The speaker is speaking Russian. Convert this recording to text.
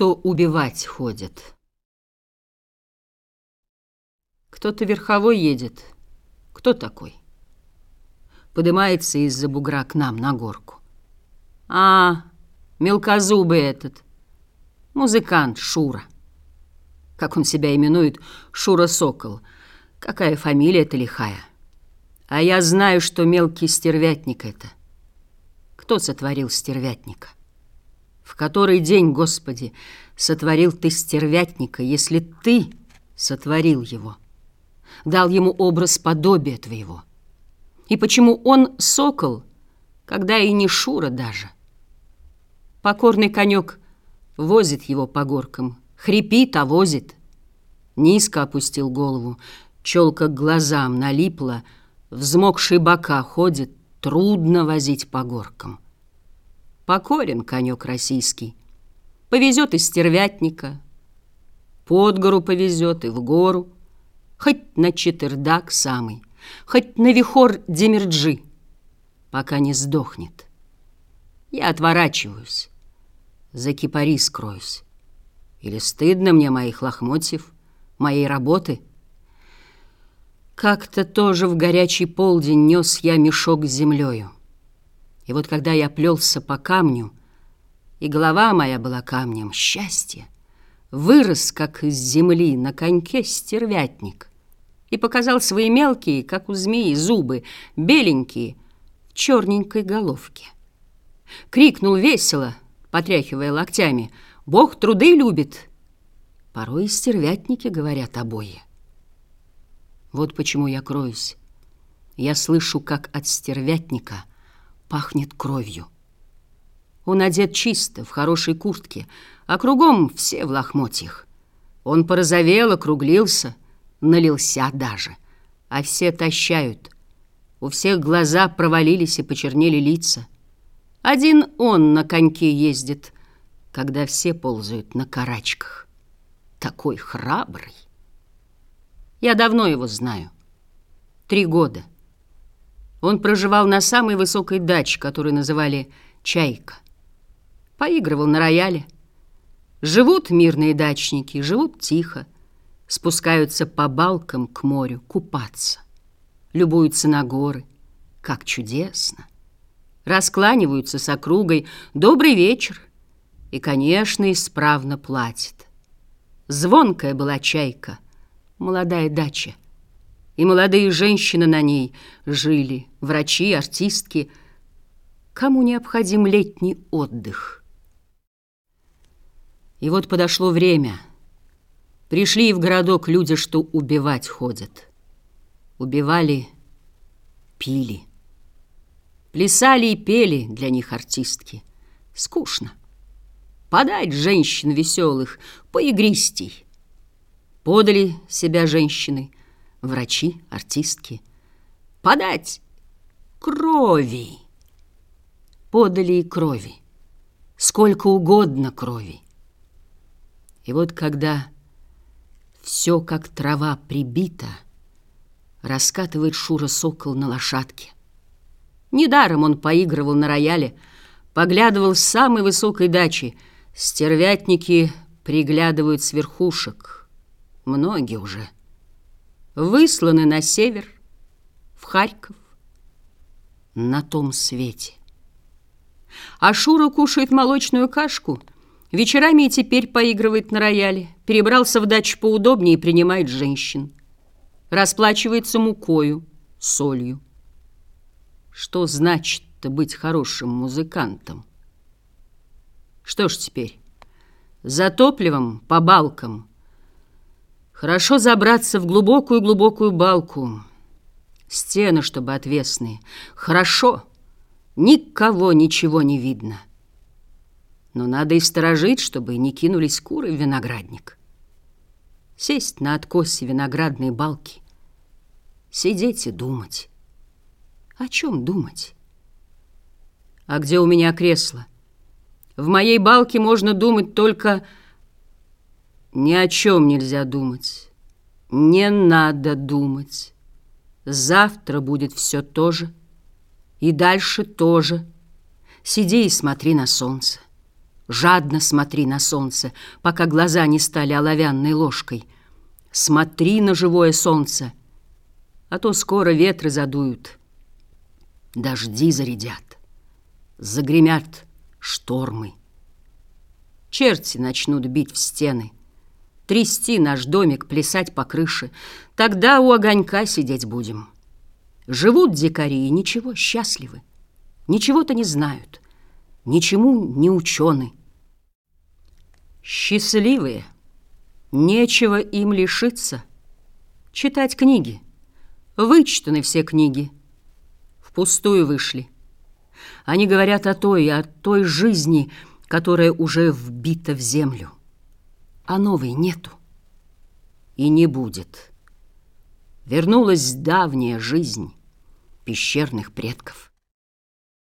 что убивать ходят. Кто-то верховой едет. Кто такой? Подымается из-за бугра к нам на горку. А, мелкозубый этот. Музыкант Шура. Как он себя именует, Шура Сокол. Какая фамилия-то лихая. А я знаю, что мелкий стервятник это. Кто сотворил стервятника? В который день, Господи, сотворил ты стервятника, если ты сотворил его? Дал ему образ подобия твоего. И почему он сокол, когда и не Шура даже? Покорный конек возит его по горкам, хрипит, а возит. Низко опустил голову, челка к глазам налипла, взмокшие бока ходит, трудно возить по горкам. Покорен конек российский. Повезет из стервятника, под гору повезет и в гору, хоть на четырдак самый, хоть на вихор Демерджи, пока не сдохнет. Я отворачиваюсь, за кипари скроюсь. Или стыдно мне моих лохмотьев, моей работы? Как-то тоже в горячий полдень нес я мешок с землею. И вот когда я плелся по камню, и голова моя была камнем счастья, вырос, как из земли, на коньке стервятник и показал свои мелкие, как у змеи, зубы, беленькие, в черненькой головке. Крикнул весело, потряхивая локтями, «Бог труды любит!» Порой стервятники говорят обои. Вот почему я кроюсь. Я слышу, как от стервятника — пахнет кровью. Он одет чисто, в хорошей куртке, а кругом все в лохмотьях. Он порозовел, округлился, налился даже, а все тащают. У всех глаза провалились и почернели лица. Один он на коньке ездит, когда все ползают на карачках. Такой храбрый. Я давно его знаю. Три года. Он проживал на самой высокой даче, которую называли «Чайка». Поигрывал на рояле. Живут мирные дачники, живут тихо. Спускаются по балкам к морю купаться. Любуются на горы. Как чудесно! Раскланиваются с округой «Добрый вечер!» И, конечно, исправно платит. Звонкая была чайка, молодая дача и молодые женщины на ней жили, врачи, артистки. Кому необходим летний отдых? И вот подошло время. Пришли в городок люди, что убивать ходят. Убивали, пили. Плясали и пели для них артистки. Скучно. Подать женщин веселых, поигристей. Подали себя женщины — врачи, артистки. Подать крови. Подали и крови. Сколько угодно крови. И вот когда все как трава прибита, раскатывает Шура сокол на лошадке. Недаром он поигрывал на рояле, поглядывал с самой высокой дачи. Стервятники приглядывают с верхушек. Многие уже — высланы на север, в Харьков, на том свете. А Шура кушает молочную кашку, вечерами и теперь поигрывает на рояле, перебрался в дачу поудобнее и принимает женщин. Расплачивается мукою, солью. Что значит-то быть хорошим музыкантом? Что ж теперь, за топливом по балкам – Хорошо забраться в глубокую-глубокую балку. Стены, чтобы отвесные. Хорошо. Никого ничего не видно. Но надо и сторожить, чтобы не кинулись куры в виноградник. Сесть на откосе виноградной балки. Сидеть и думать. О чем думать? А где у меня кресло? В моей балке можно думать только ни о чем нельзя думать. Не надо думать. Завтра будет все то же. И дальше тоже. Сиди и смотри на солнце. Жадно смотри на солнце, пока глаза не стали оловянной ложкой. Смотри на живое солнце, а то скоро ветры задуют, дожди зарядят, загремят штормы. Черти начнут бить в стены, трясти наш домик, плясать по крыше. Тогда у огонька сидеть будем. Живут дикари и ничего, счастливы. Ничего-то не знают, ничему не учены. Счастливые, нечего им лишиться. Читать книги. Вычитаны все книги. Впустую вышли. Они говорят о той, о той жизни, которая уже вбита в землю. А новой нету. И не будет. Вернулась давняя жизнь пещерных предков.